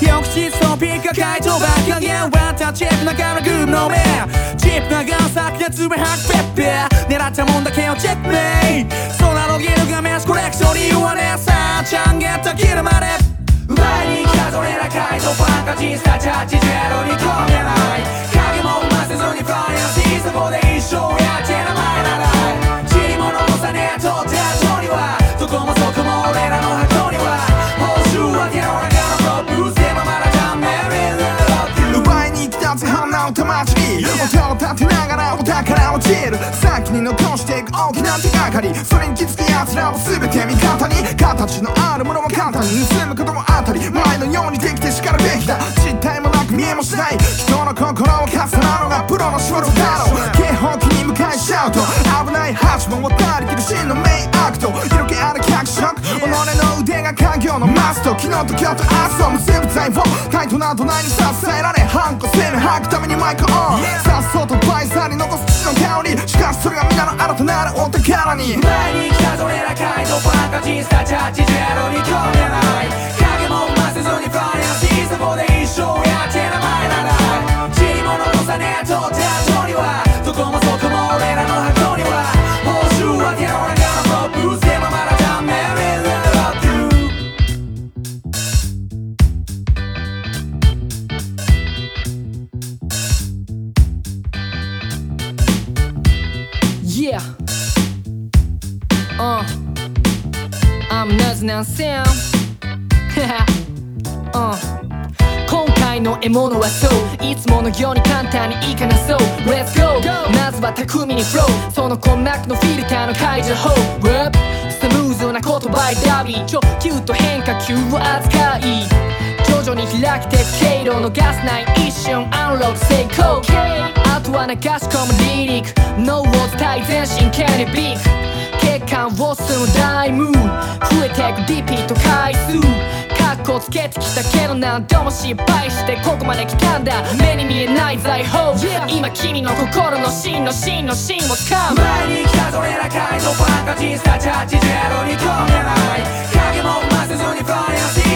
翌日のピッカ回答ばっかりワンタッチップながらグーの目チップなガンサクで爪吐くペッペ。狙ったもんだけをチェックメイ。空のギルがメスコレクションに言われさそれに気づく奴らは全て味方に形のあるものも簡単に盗むことも当たり前のようにできてしかるべきだ実体もなく見えもしない人の心を重なるのがプロの仕事だろう警報器に向かいシャウト危ない橋も渡りきる真のメインアクト色気ある脚色己の腕が家業のマスト昨日と今日と明日を結ぶ財宝タイトな土台に支えられハンコ攻め吐くためにマイクオンさっそうとバイとなるお宝に。前に来たぞれらカイトファンタジースタチャーチジェロに込め Yeah. Uh. I'm Naz Nan Sam. uh. 今回の獲物はそういつものように簡単にいかなそう Let's go! まずは巧みにフローその困惑のフィルターの解除法 Rap スムーズな言葉でダビー超キュート変化球を扱い徐々に開けて経路のガスない一瞬アンロック成功あとは流し込むリリック脳を伝え全身ケネビック血管を進む大ムー増えてくリピート回数。カッコつけてきたけど何度も失敗してここまで来たんだ。目に見えない財宝。今君の心の芯の芯の芯を掴む。前に来たそれらカイトファンタジースタチャッチジェロに込めない。影も生ませずにファイアシー